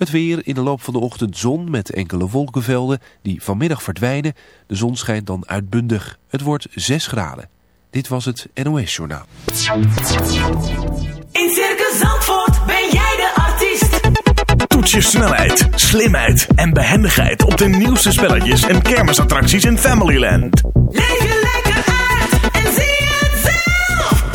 Het weer in de loop van de ochtend zon met enkele wolkenvelden die vanmiddag verdwijnen. De zon schijnt dan uitbundig. Het wordt 6 graden. Dit was het NOS Journaal. In Circus Zandvoort ben jij de artiest. Toets je snelheid, slimheid en behendigheid op de nieuwste spelletjes en kermisattracties in Familyland. Leef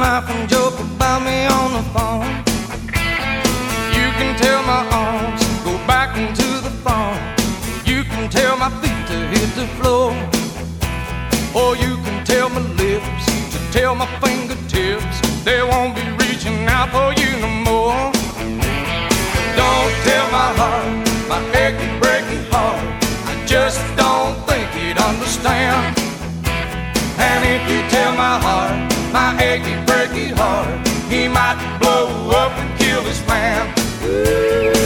Laugh and joke about me on the phone. You can tell my arms to go back into the farm. You can tell my feet to hit the floor. Or you can tell my lips to tell my fingertips they won't be reaching out for you no more. Don't tell my heart, my achy breaky heart. I just don't think he'd understand. And if you tell my heart, my achy breaky heart, he might blow up and kill this man. You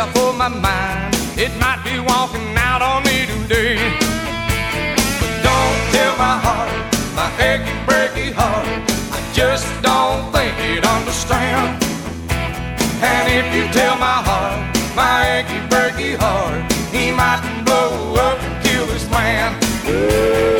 to for my mind. It might be walking out on me today. But don't tell my heart, my achy breaky heart. I just don't think he'd understand. And if you tell my heart, my achy breaky heart, he might blow up and kill this man. Don't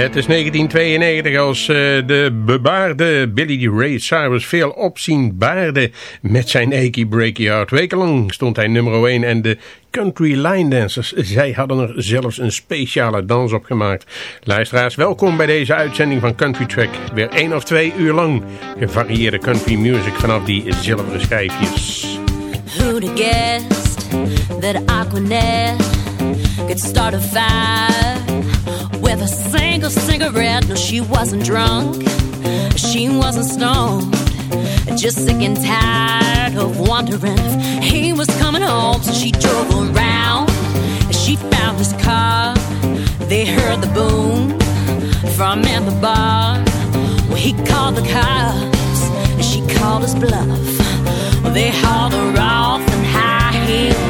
Het is 1992 als uh, de bebaarde Billy Ray Cyrus veel opzien baarde met zijn Achy Breaky Heart. Wekenlang stond hij nummer 1 en de Country Line Dancers, zij hadden er zelfs een speciale dans op gemaakt. Luisteraars, welkom bij deze uitzending van Country Track. Weer één of twee uur lang gevarieerde country music vanaf die zilveren schijfjes. Who'd have guessed that Aquanet could start a fire with a single cigarette. No, she wasn't drunk, she wasn't stoned, just sick and tired of wondering if he was coming home. So she drove around, and she found his car. They heard the boom from in the bar. Well, he called the cops, and she called his bluff. They hauled her off in high heels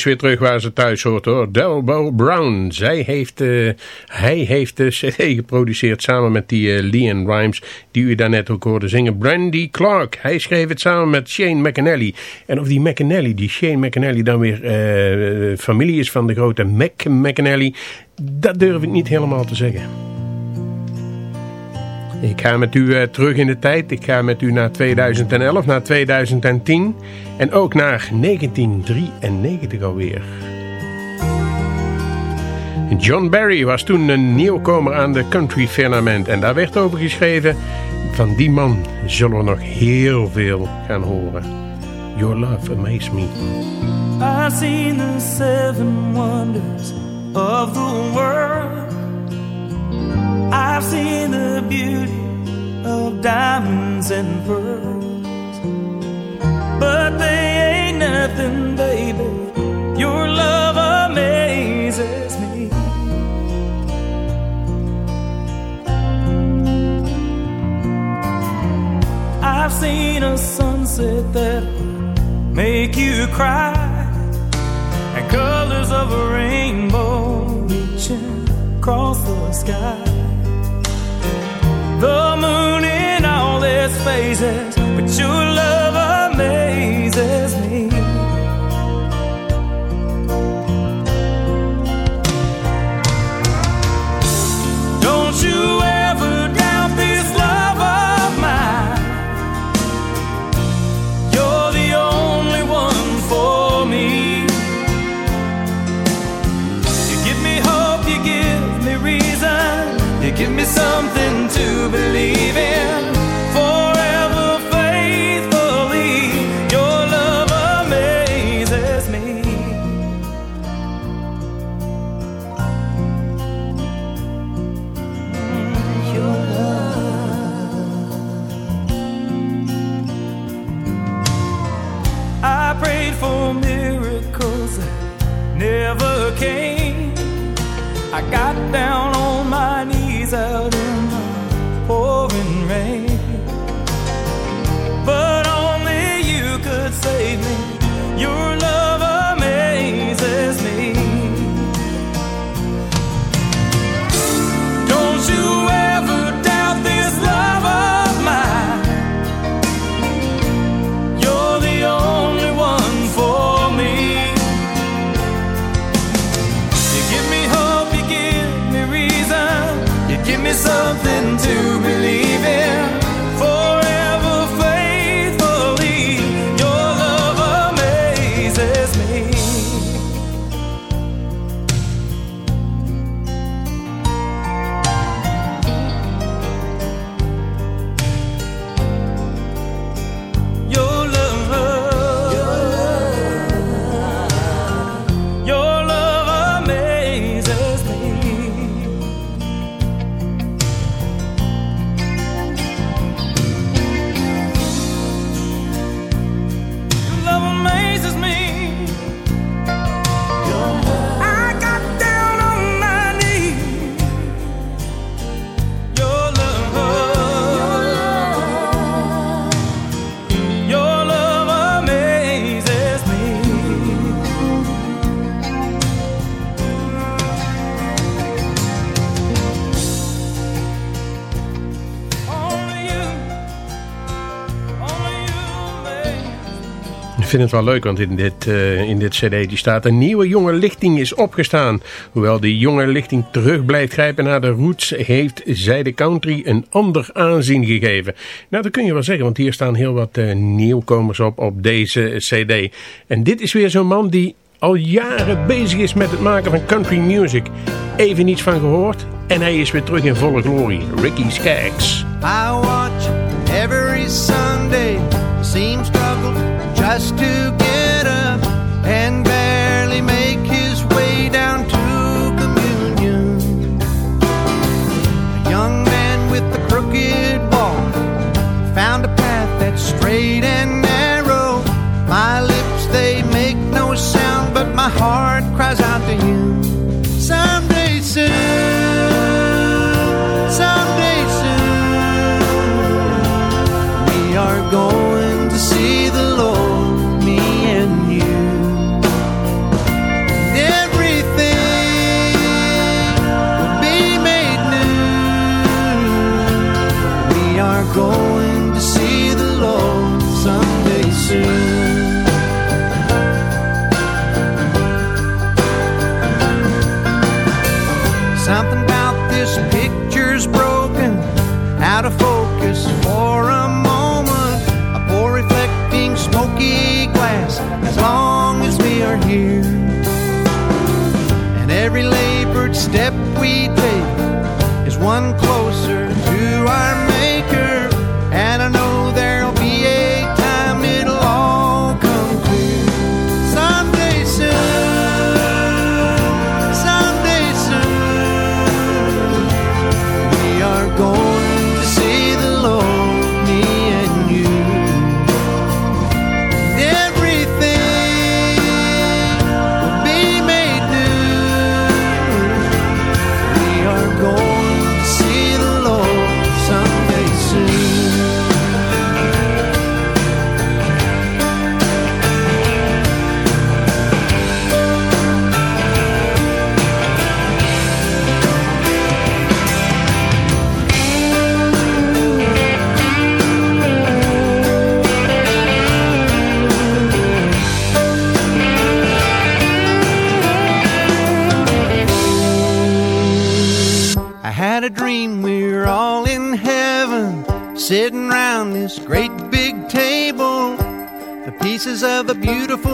is weer terug waar ze thuis hoort hoor. Delbo Brown. Zij heeft, uh, hij heeft de CD geproduceerd samen met die uh, Leon Rimes. Die u daarnet ook hoorde zingen. Brandy Clark. Hij schreef het samen met Shane McAnally. En of die McAnally, die Shane McAnally dan weer uh, familie is van de grote Mac McAnally. Dat durf ik niet helemaal te zeggen. Ik ga met u terug in de tijd. Ik ga met u naar 2011, naar 2010 en ook naar 1993 alweer. John Barry was toen een nieuwkomer aan de country firmament en daar werd over geschreven... van die man zullen we nog heel veel gaan horen. Your love amazes me. I've seen the seven wonders of the world I've seen the beauty of diamonds and pearls, but they ain't nothing, baby. Your love amazes me. I've seen a sunset that make you cry, and colors of a rainbow reaching across the sky the moon in all its phases, but your love. vind het wel leuk, want in dit, eh, in dit cd die staat... een nieuwe jonge lichting is opgestaan. Hoewel die jonge lichting terug blijft grijpen naar de roots... heeft zij de country een ander aanzien gegeven. Nou, dat kun je wel zeggen, want hier staan heel wat eh, nieuwkomers op op deze cd. En dit is weer zo'n man die al jaren bezig is met het maken van country music. Even niets van gehoord en hij is weer terug in volle glorie. Ricky Skaggs. I watch every Sunday, seems struggle just to get up and barely make his way down to communion. A young man with a crooked walk found a path that straight. of a beautiful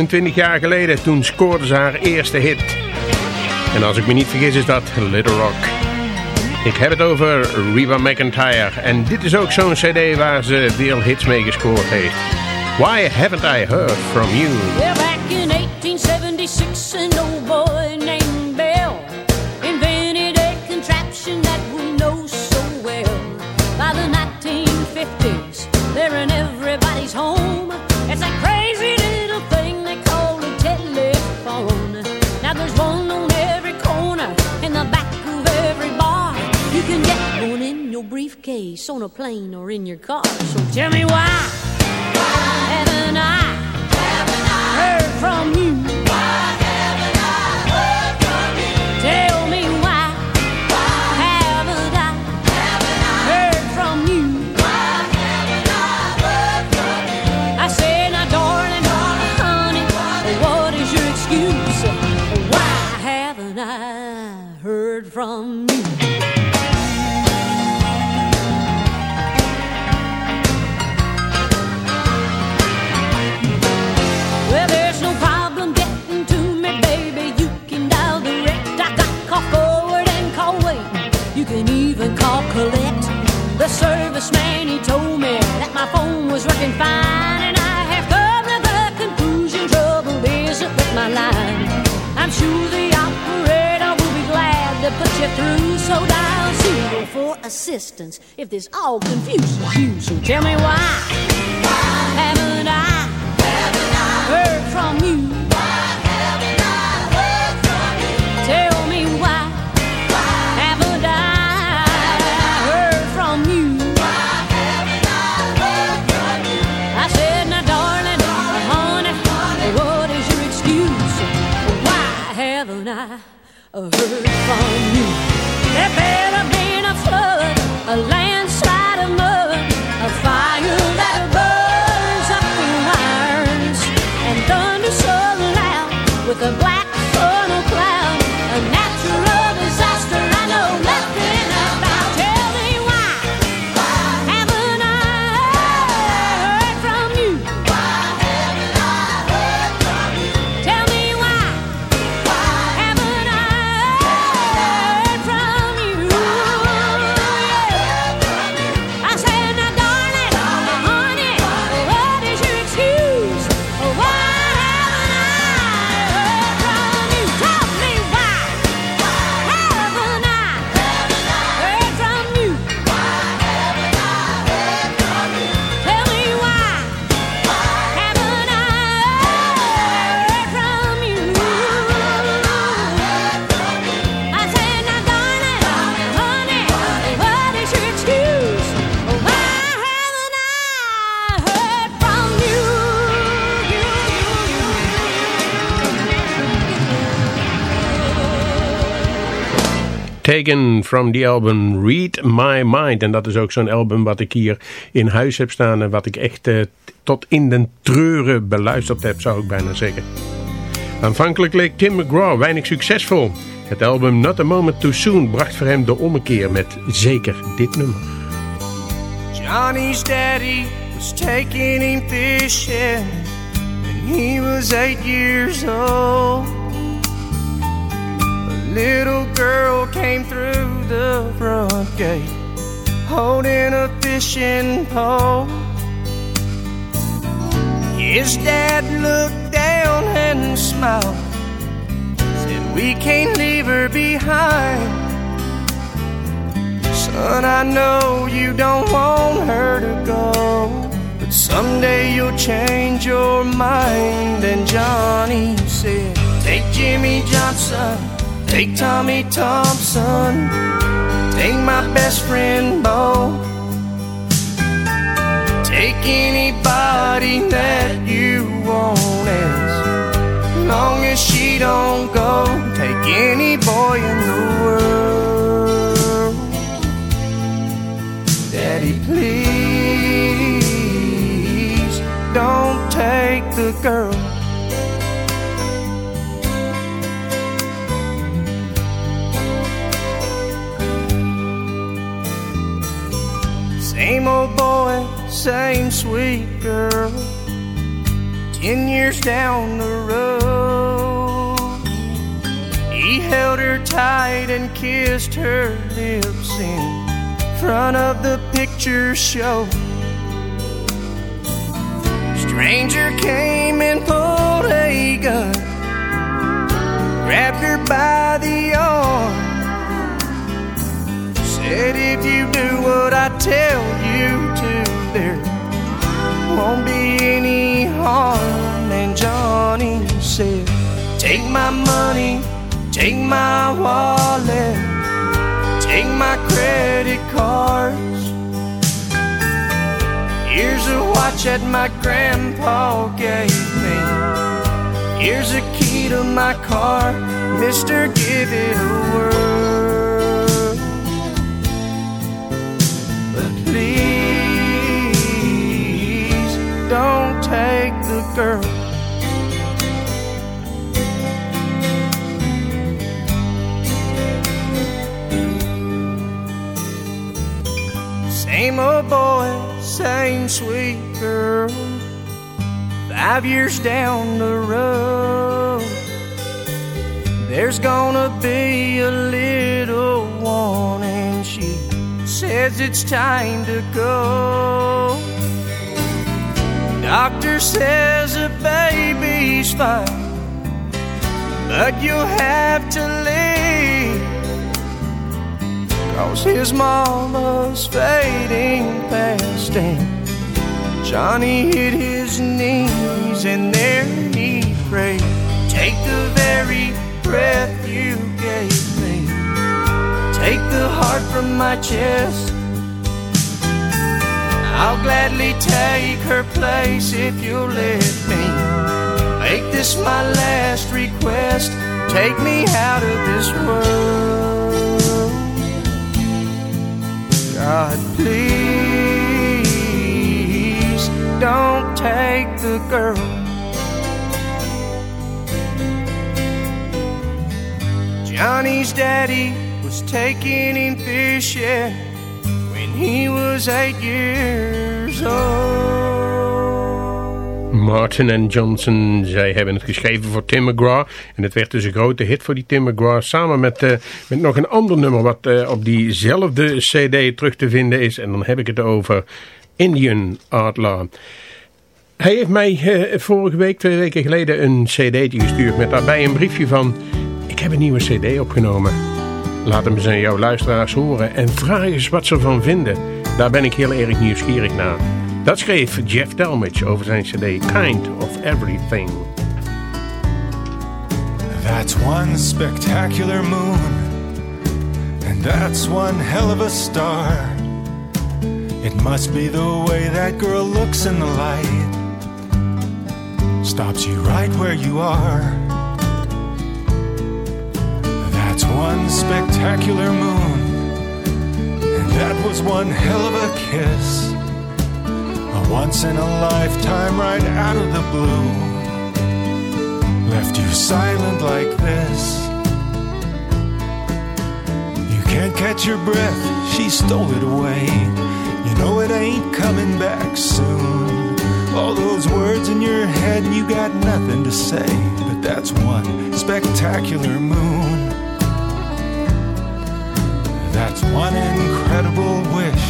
28 jaar geleden. Toen scoorde ze haar eerste hit. En als ik me niet vergis is dat Little Rock. Ik heb het over Reba McIntyre. En dit is ook zo'n cd waar ze veel hits mee gescoord heeft. Why haven't I heard from you? Well, back in 1876, an old boy named your on a plane, or in your car. So tell me why haven't I heard from you? Assistance if this all confuses you. So tell me why haven't I? heard from you. Tell me why haven't I heard from you? I said, now, darling, honey, what is your excuse? Why haven't I heard from you? Taken from the album Read My Mind. En dat is ook zo'n album wat ik hier in huis heb staan. En wat ik echt eh, tot in den treuren beluisterd heb, zou ik bijna zeggen. Aanvankelijk leek Tim McGraw weinig succesvol. Het album Not a Moment Too Soon bracht voor hem de ommekeer met zeker dit nummer. Johnny's daddy was taking him when he was eight years old. Little girl came through the front gate holding a fishing pole. His dad looked down and smiled, said, We can't leave her behind. Son, I know you don't want her to go, but someday you'll change your mind. And Johnny said, Take Jimmy Johnson, take Tommy Thompson, take my best friend Bo, take anybody that you want as long as she don't go. Take any boy in the world. Daddy, please don't take the girl. Same old boy, same sweet girl. Ten years down the road, he held her tight and kissed her lips in front of the picture show. Stranger came and pulled a gun, grabbed her by the arm, said, If you do what I tell you to, there won't be any harm. And Johnny said, Take my money, take my wallet, take my credit cards. Here's a watch that my grandpa gave me. Here's a key to my car, Mister, give it a whirl. Five years down the road, there's gonna be a little one, and she says it's time to go. Doctor says the baby's fine, but you'll have to leave. Cause his mama's fading fast and Johnny hit his knees and there he prayed. Take the very breath you gave me. Take the heart from my chest. I'll gladly take her place if you'll let me. Make this my last request. Take me out of this world. God, please don't take the girl. Johnny's daddy was taking him fishing when he was eight years old. Martin en Johnson, zij hebben het geschreven voor Tim McGraw. En het werd dus een grote hit voor die Tim McGraw. Samen met, uh, met nog een ander nummer wat uh, op diezelfde cd terug te vinden is. En dan heb ik het over Indian Outlaw. Hij heeft mij uh, vorige week, twee weken geleden, een cd'tje gestuurd. Met daarbij een briefje van, ik heb een nieuwe cd opgenomen. Laat hem eens aan jouw luisteraars horen. En vraag eens wat ze ervan vinden. Daar ben ik heel erg nieuwsgierig naar. Dat schreef Jeff Delmich over zijn cd Kind of Everything. That's one spectacular moon, and that's one hell of a star. It must be the way that girl looks in the light, stops you right where you are. That's one spectacular moon, and that was one hell of a kiss. A once in a lifetime right out of the blue left you silent like this. You can't catch your breath, she stole it away. You know it ain't coming back soon. All those words in your head, and you got nothing to say. But that's one spectacular moon. That's one incredible wish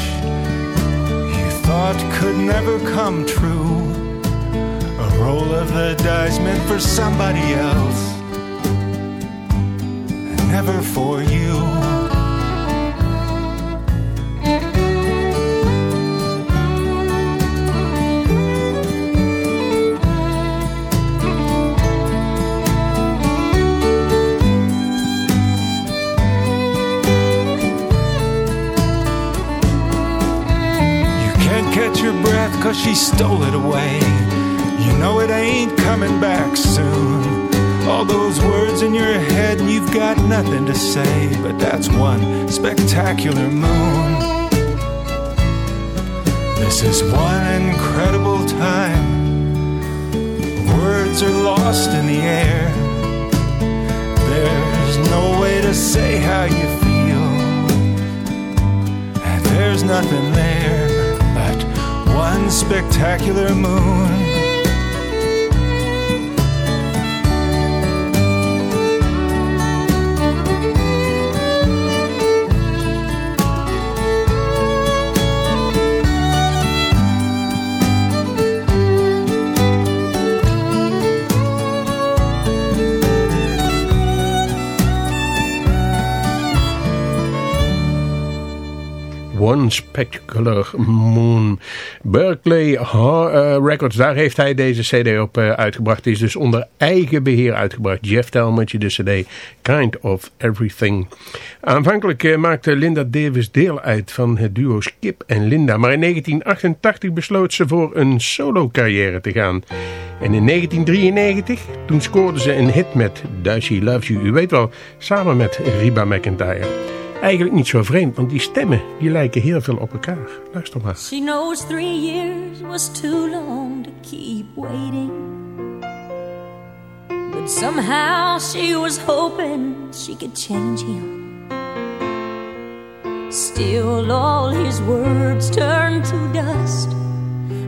you thought could never come true. A roll of the dice meant for somebody else, never for you. Cause she stole it away. You know it ain't coming back soon. All those words in your head and you've got nothing to say, but that's one spectacular moon. This is one incredible time. Words are lost in the air. There's no way to say how you feel, and there's nothing there one spectacular moon. One Spectacular Moon. Berkeley eh, Records, daar heeft hij deze cd op eh, uitgebracht. Die is dus onder eigen beheer uitgebracht. Jeff Talmadge, de cd Kind of Everything. Aanvankelijk eh, maakte Linda Davis deel uit van het duo Skip en Linda. Maar in 1988 besloot ze voor een solo carrière te gaan. En in 1993, toen scoorde ze een hit met Does Loves You. U weet wel, samen met Reba McIntyre. Eigenlijk niet zo vreemd, want die stemmen die lijken heel veel op elkaar. Luister maar. She knows three years was too long to keep waiting. But somehow she was hoping she could change him. Still, all his words turn to dust.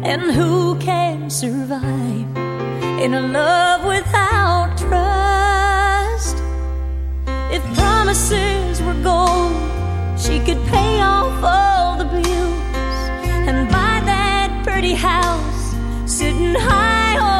And who can survive in a love without trust? If promises were gold, she could pay off all the bills. And buy that pretty house sitting high on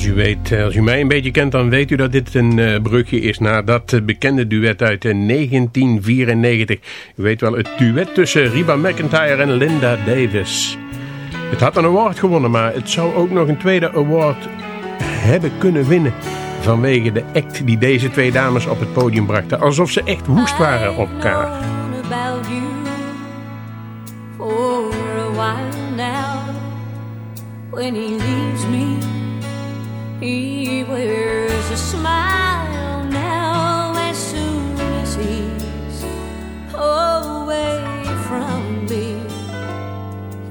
als u, weet, eh, als u mij een beetje kent, dan weet u dat dit een eh, brugje is naar dat eh, bekende duet uit eh, 1994. U weet wel, het duet tussen Reba McIntyre en Linda Davis. Het had een award gewonnen, maar het zou ook nog een tweede award hebben kunnen winnen. Vanwege de act die deze twee dames op het podium brachten. Alsof ze echt woest waren op elkaar. When he leaves me, he wears a smile now as soon as he's away from me.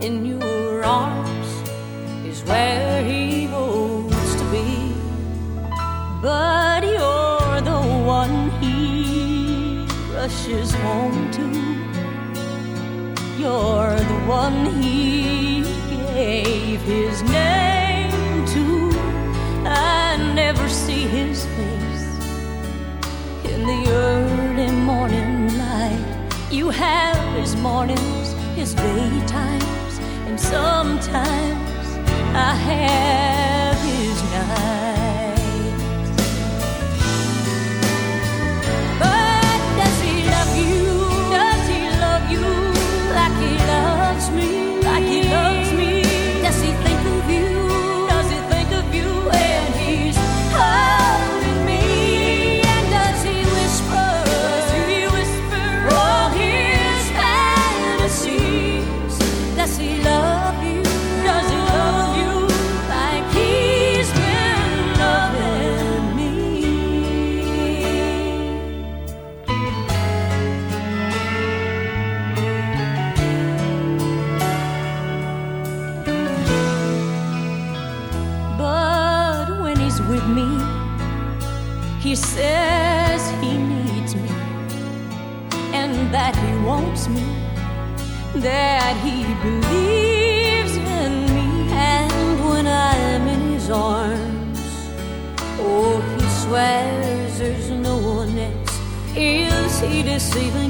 In your arms is where he wants to be. But you're the one he rushes home to. You're the one he gave his name his face in the early morning light. You have his mornings, his daytimes, and sometimes I have his nights. Even.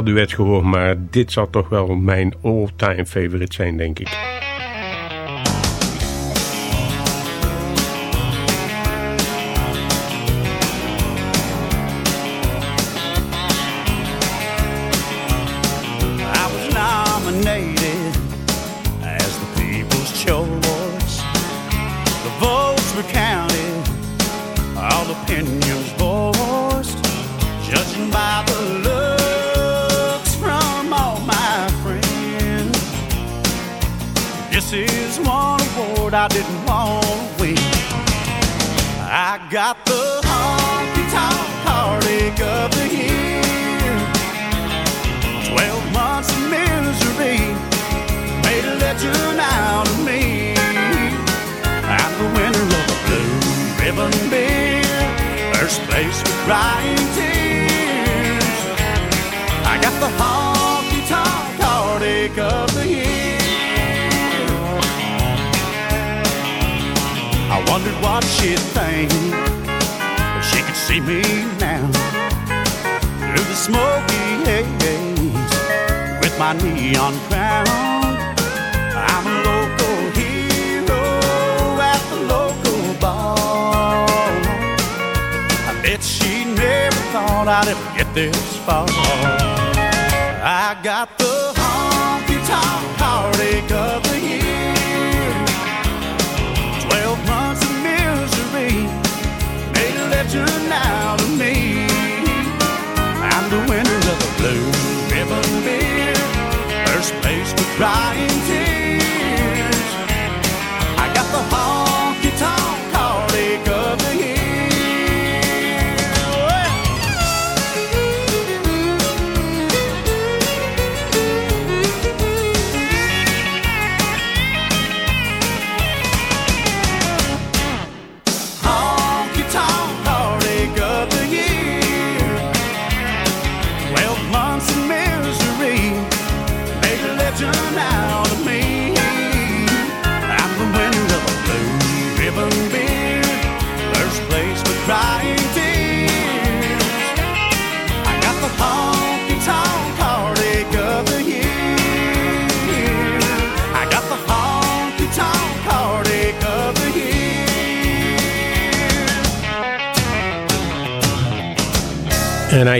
duet gehoord, maar dit zal toch wel mijn all-time favorite zijn, denk ik. face with crying tears. I got the honky tonk heartache of the year. I wondered what she'd think if she could see me now through the smoky haze with my neon crown. thought I'd ever get this far. I got the honky tonk heartache of the year. Twelve months of misery made a legend out of me. I'm the winner of the Blue Ribbon Beer, first place with crying tears. I got the honky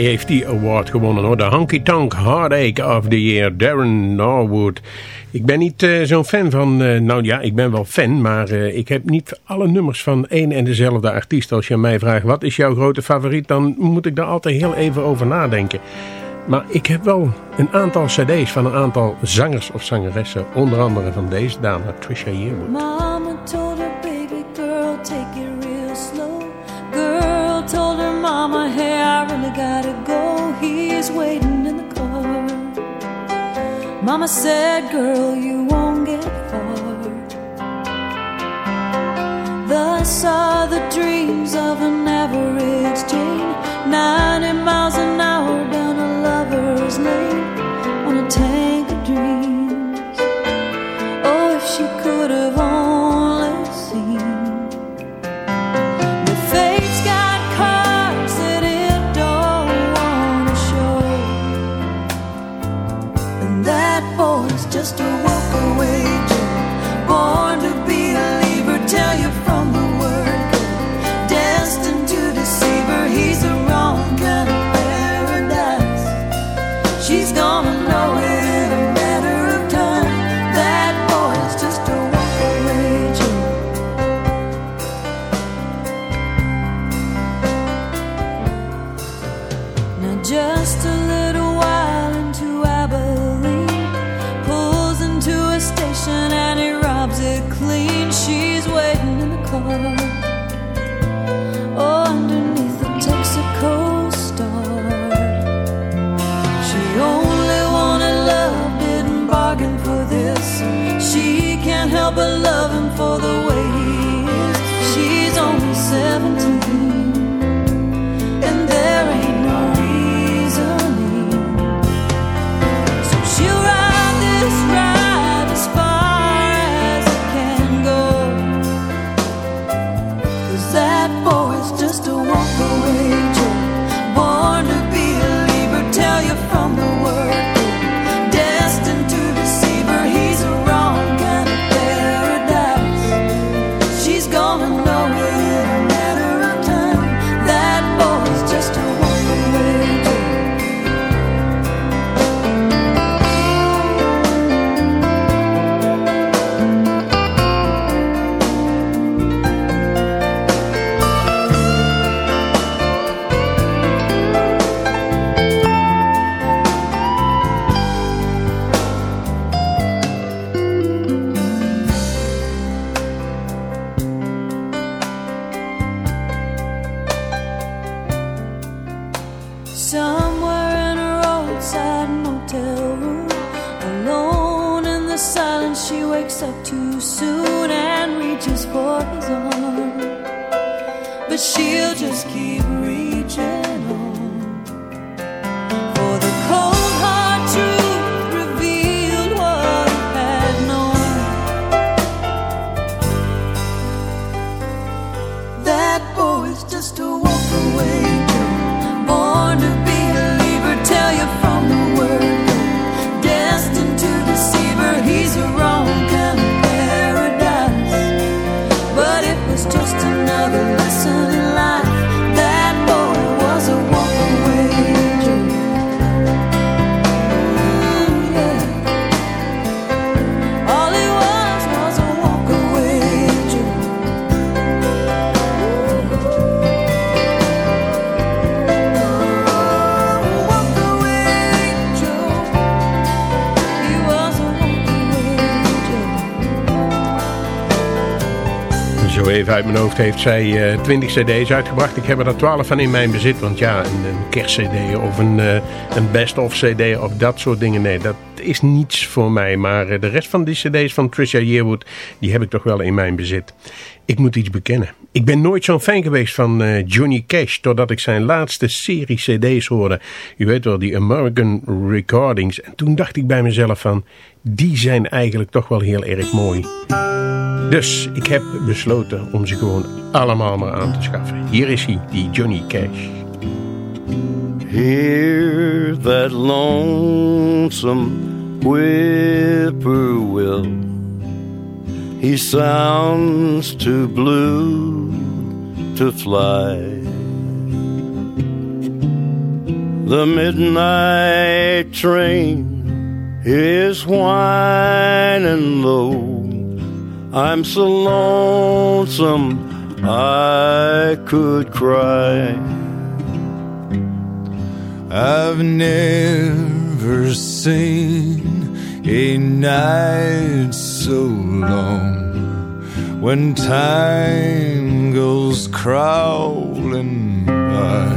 heeft die award gewonnen hoor. De Honky Tonk Heartache of the Year, Darren Norwood. Ik ben niet uh, zo'n fan van, uh, nou ja, ik ben wel fan, maar uh, ik heb niet alle nummers van één en dezelfde artiest. Als je mij vraagt, wat is jouw grote favoriet, dan moet ik daar altijd heel even over nadenken. Maar ik heb wel een aantal cd's van een aantal zangers of zangeressen. Onder andere van deze dame, Trisha Yearwood. I really gotta go. He's waiting in the car. Mama said, girl, you won't get far. Thus are the dreams of an average Jane. 90 miles an hour uit mijn hoofd heeft zij eh 20 cd's uitgebracht. Ik heb er 12 van in mijn bezit. Want ja, een, een kerstcd of een, eh, een best-of cd of dat soort dingen. Nee, dat is niets voor mij. Maar eh, de rest van die cd's van Trisha Yearwood, die heb ik toch wel in mijn bezit. Ik moet iets bekennen. Ik ben nooit zo'n fan geweest van eh, Johnny Cash, totdat ik zijn laatste serie cd's hoorde. U weet wel, die American Recordings. En toen dacht ik bij mezelf van, die zijn eigenlijk toch wel heel erg mooi. Dus ik heb besloten om ze gewoon allemaal maar aan te schaffen. Hier is hij, die Johnny Cash. Hear that lonesome whippoorwill. He sounds too blue to fly. The midnight train is whining low. I'm so lonesome I could cry. I've never seen a night so long when time goes crawling by.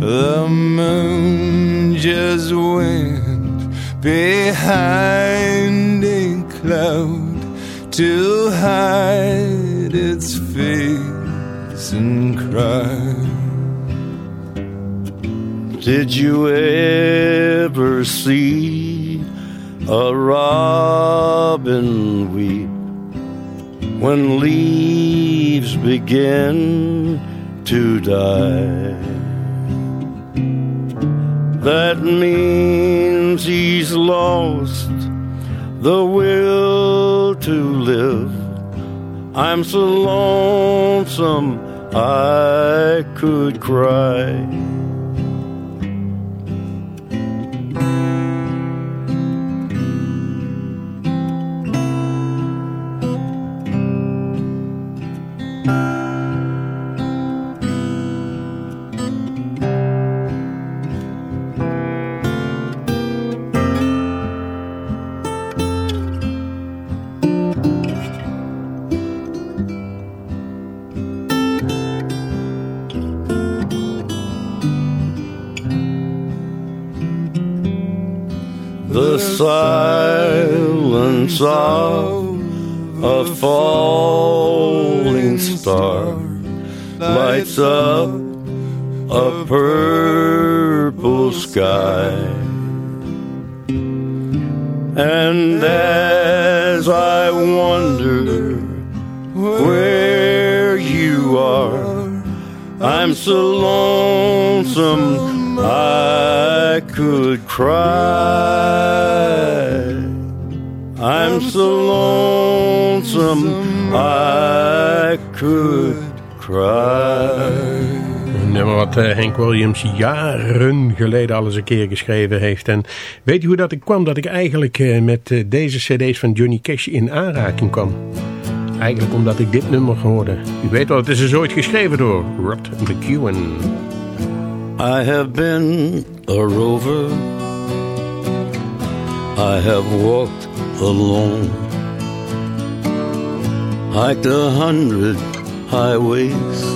The moon just went behind a cloud to hide its face and cry. Did you ever see a robin weep when leaves begin to die? That means he's lost the will to live. I'm so lonesome I could cry. Williams jaren geleden al eens een keer geschreven heeft. En weet u hoe dat ik kwam? Dat ik eigenlijk eh, met eh, deze cd's van Johnny Cash in aanraking kwam. Eigenlijk omdat ik dit nummer hoorde. U weet wel, het is dus ooit geschreven door Rod McEwen. I have been a rover. I have walked alone. Hiked a hundred highways.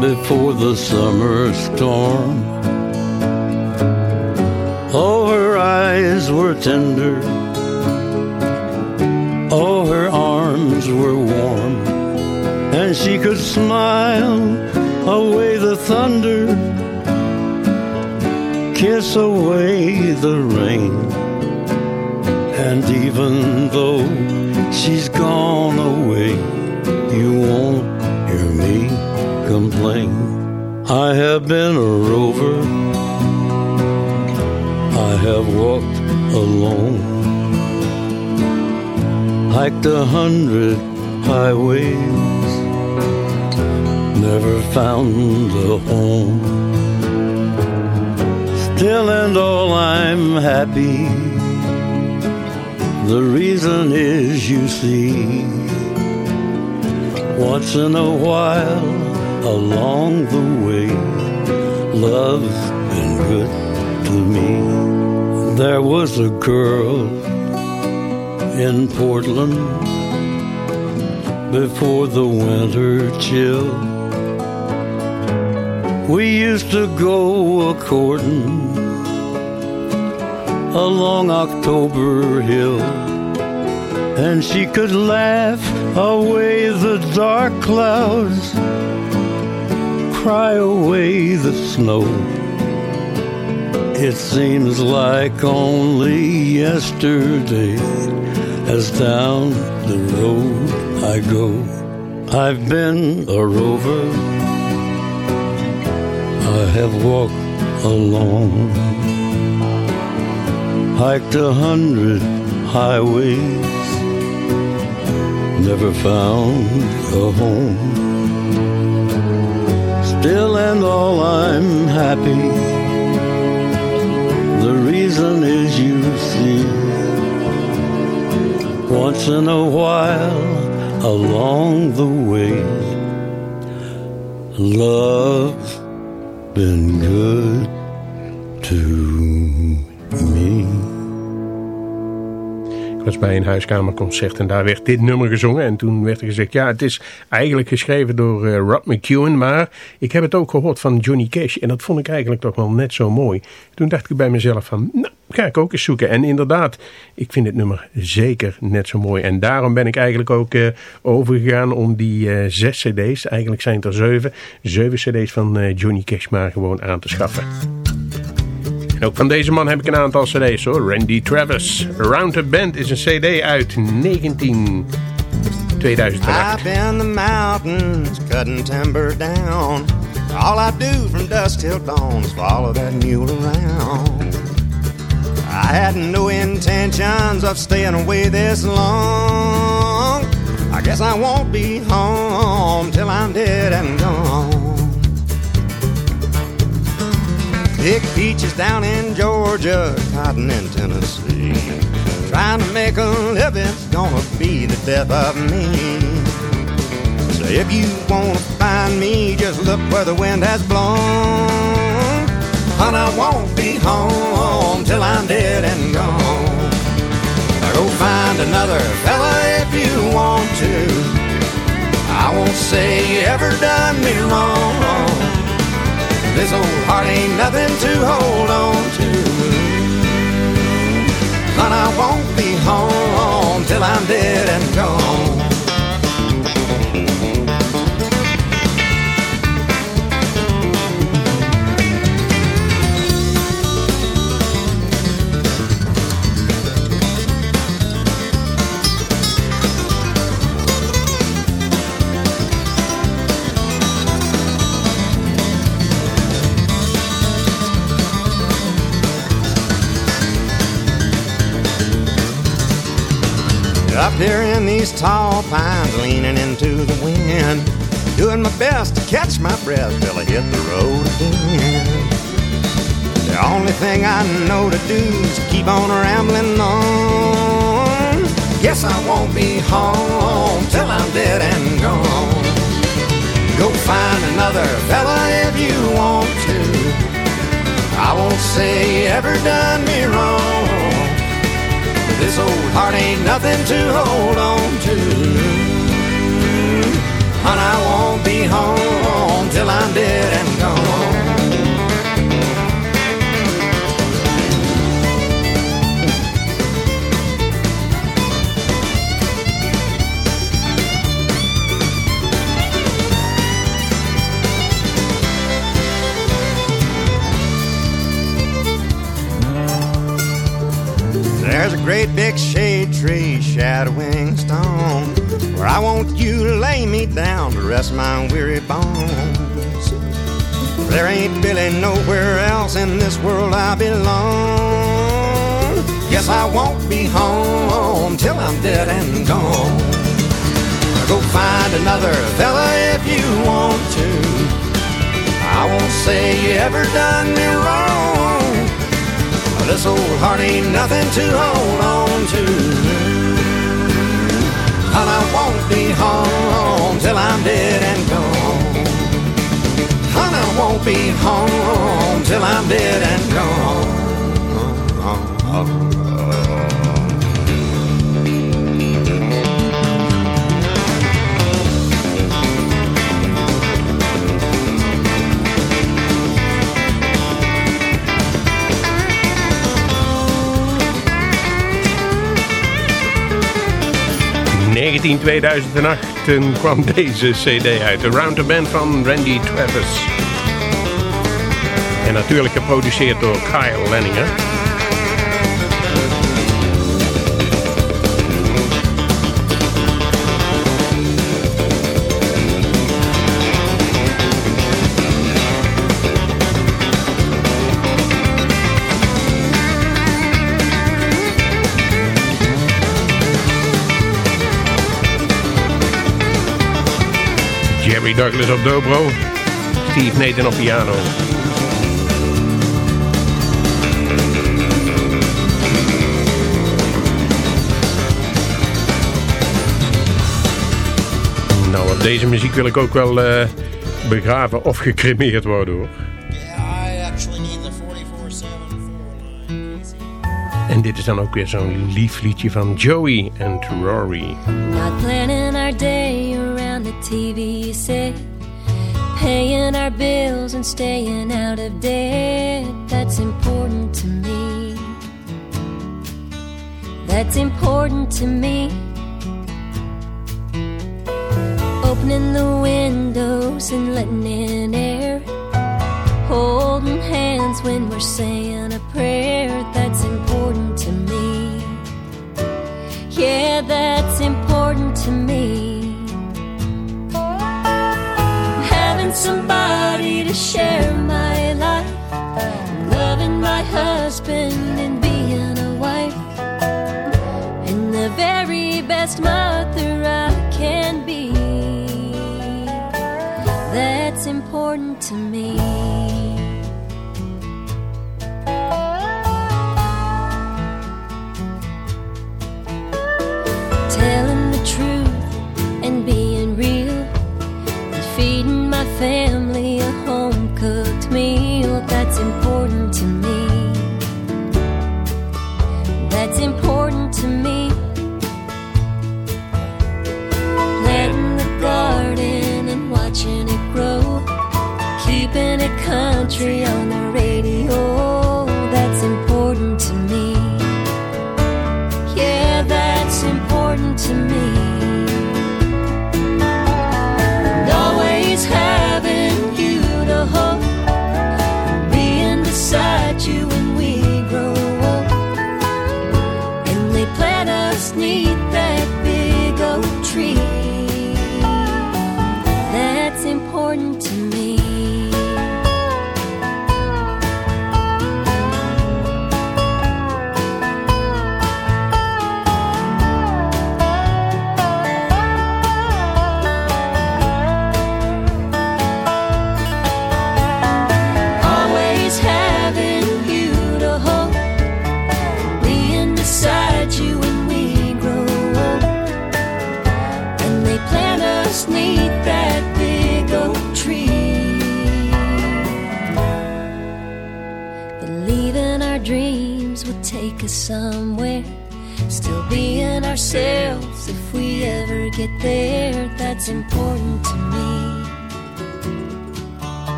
before the summer storm. Oh, her eyes were tender. Oh, her arms were warm. And she could smile away the thunder kiss away the rain. And even though she's gone away, you won't complain. I have been a rover, I have walked alone, hiked a hundred highways, never found a home. Still and all I'm happy. The reason is, you see, once in a while along the way, love's been good to me. There was a girl in Portland before the winter chill. We used to go a courting along October Hill, and she could laugh away the dark clouds, cry away the snow, It seems like only yesterday as down the road I go. I've been a rover. I have walked alone, hiked a hundred highways, never found a home. Still and all, I'm happy. The reason is you see, once in a while along the way, love's been good to Bij een huiskamerconcert en daar werd dit nummer gezongen. En toen werd er gezegd, ja, het is eigenlijk geschreven door uh, Rod McEwen. Maar ik heb het ook gehoord van Johnny Cash. En dat vond ik eigenlijk toch wel net zo mooi. Toen dacht ik bij mezelf van, nou, ga ik ook eens zoeken. En inderdaad, ik vind het nummer zeker net zo mooi. En daarom ben ik eigenlijk ook uh, overgegaan om die uh, zes cd's, eigenlijk zijn het er zeven, zeven cd's van Johnny Cash maar gewoon aan te schaffen. En ook van deze man heb ik een aantal cd's hoor. Randy Travis. Around the Band is een cd uit 19... 2008. I've been the mountains, cutting timber down. All I do from dusk till dawn is follow that mule around. I had no intentions of staying away this long. I guess I won't be home till I'm dead and gone. Pick peaches down in Georgia, cotton in Tennessee. Trying to make a living's gonna be the death of me. So if you wanna find me, just look where the wind has blown. And I won't be home till I'm dead and gone. Go find another fella if you want to. I won't say you ever done me wrong. This old heart ain't nothing to hold on to. And I won't be home till I'm dead and gone. Up here in these tall pines, leaning into the wind, doing my best to catch my breath till I hit the road again. The only thing I know to do is keep on rambling on. Guess I won't be home till I'm dead and gone. Go find another fella if you want to. I won't say you ever done me wrong. This old heart ain't nothing to hold on to. And I won't be home till I'm dead great big shade tree shadowing stone where I want you to lay me down to rest my weary bones. There ain't really nowhere else in this world I belong. Guess I won't be home till I'm dead and gone. Go find another fella if you want to. I won't say you ever done me wrong. This old heart ain't nothing to hold on to. And I won't be home till I'm dead and gone. And I won't be home till I'm dead and gone. Uh, uh, uh. In 2008 toen kwam deze cd uit. Around the Band van Randy Travis. En natuurlijk geproduceerd door Kyle Lenninger. Douglas op dobro, Steve Nathan op piano. Nou, op deze muziek wil ik ook wel eh, begraven of gecremeerd worden hoor. I actually need the 44-7 En dit is dan ook weer zo'n lief liedje van Joey en Rory. Not planning our day around TV set. Paying our bills and staying out of debt. That's important to me. That's important to me. Opening the windows and letting in air. Holding hands when we're saying a prayer. That's important to me. Yeah, that's important to me. Somebody to share my life, loving my husband and being a wife, and the very best mother I can be. That's important to me.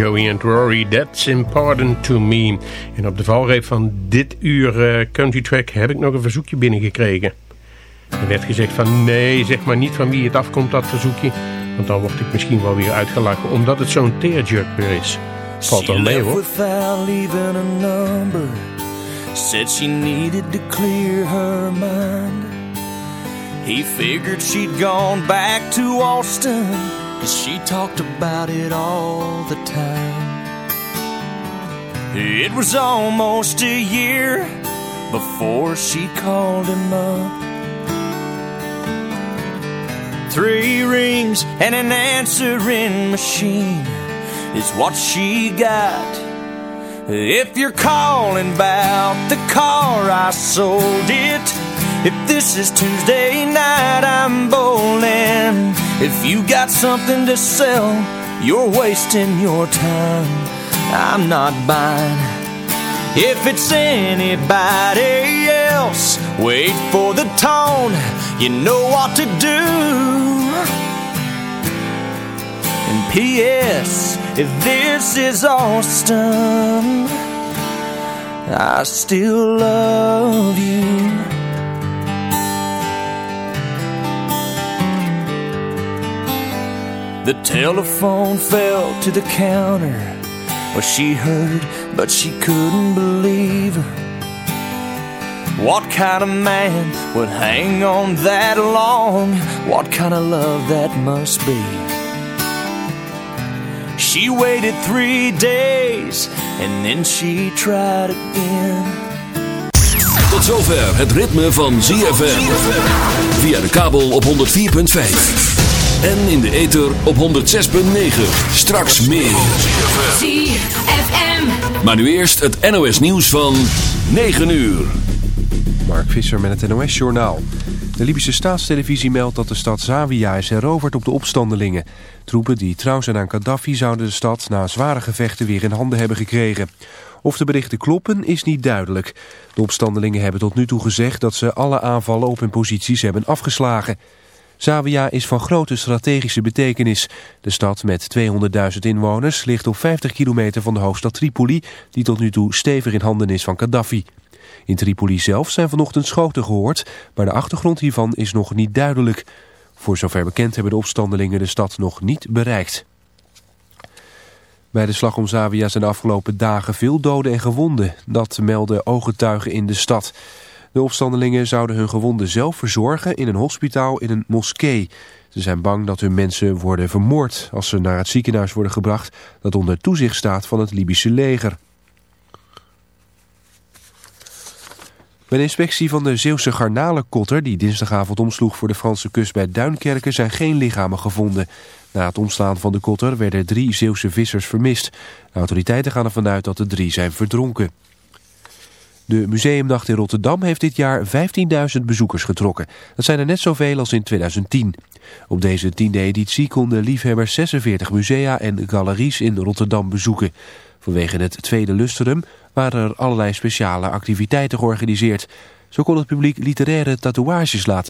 Joey and Rory, That's Important to Me. En op de valreep van dit uur eh, Country Track heb ik nog een verzoekje binnengekregen. Er werd gezegd van nee, zeg maar niet van wie het afkomt dat verzoekje. Want dan word ik misschien wel weer uitgelachen omdat het zo'n tearjerker is. Valt wel mee hoor. Said she needed to clear her mind. He figured she'd gone back to Austin. Cause she talked about it all the time. It was almost a year before she called him up. Three rings and an answering machine is what she got. If you're calling about the car, I sold it. If this is Tuesday night, I'm bowling. If you got something to sell, you're wasting your time. I'm not buying. If it's anybody else, wait for the tone, you know what to do. And P.S. If this is Austin, I still love you. The telephone fell to the counter. Well, she heard, but she couldn't believe. What kind of man would hang on that long? What kind of love that must be? She waited three days and then she tried again. Tot zover het ritme van ZFM. Via de kabel op 104.5. En in de ether op 106.9. Straks meer. ZFM. Maar nu eerst het NOS nieuws van 9 uur. Mark Visser met het NOS-journaal. De Libische staatstelevisie meldt dat de stad Zawiya is heroverd op de opstandelingen. Troepen die trouw zijn aan Gaddafi zouden de stad na zware gevechten weer in handen hebben gekregen. Of de berichten kloppen is niet duidelijk. De opstandelingen hebben tot nu toe gezegd dat ze alle aanvallen op hun posities hebben afgeslagen. Zawiya is van grote strategische betekenis. De stad met 200.000 inwoners ligt op 50 kilometer van de hoofdstad Tripoli... die tot nu toe stevig in handen is van Gaddafi. In Tripoli zelf zijn vanochtend schoten gehoord, maar de achtergrond hiervan is nog niet duidelijk. Voor zover bekend hebben de opstandelingen de stad nog niet bereikt. Bij de slag om Zawiya zijn de afgelopen dagen veel doden en gewonden. Dat melden ooggetuigen in de stad. De opstandelingen zouden hun gewonden zelf verzorgen in een hospitaal in een moskee. Ze zijn bang dat hun mensen worden vermoord als ze naar het ziekenhuis worden gebracht... dat onder toezicht staat van het Libische leger. Bij inspectie van de Zeeuwse garnalenkotter die dinsdagavond omsloeg voor de Franse kust bij Duinkerken zijn geen lichamen gevonden. Na het omslaan van de kotter werden drie Zeeuwse vissers vermist. Autoriteiten gaan ervan uit dat de drie zijn verdronken. De Museumnacht in Rotterdam heeft dit jaar 15.000 bezoekers getrokken. Dat zijn er net zoveel als in 2010. Op deze tiende editie konden liefhebbers 46 musea en galeries in Rotterdam bezoeken. Vanwege het tweede lustrum waren er allerlei speciale activiteiten georganiseerd. Zo kon het publiek literaire tatoeages laten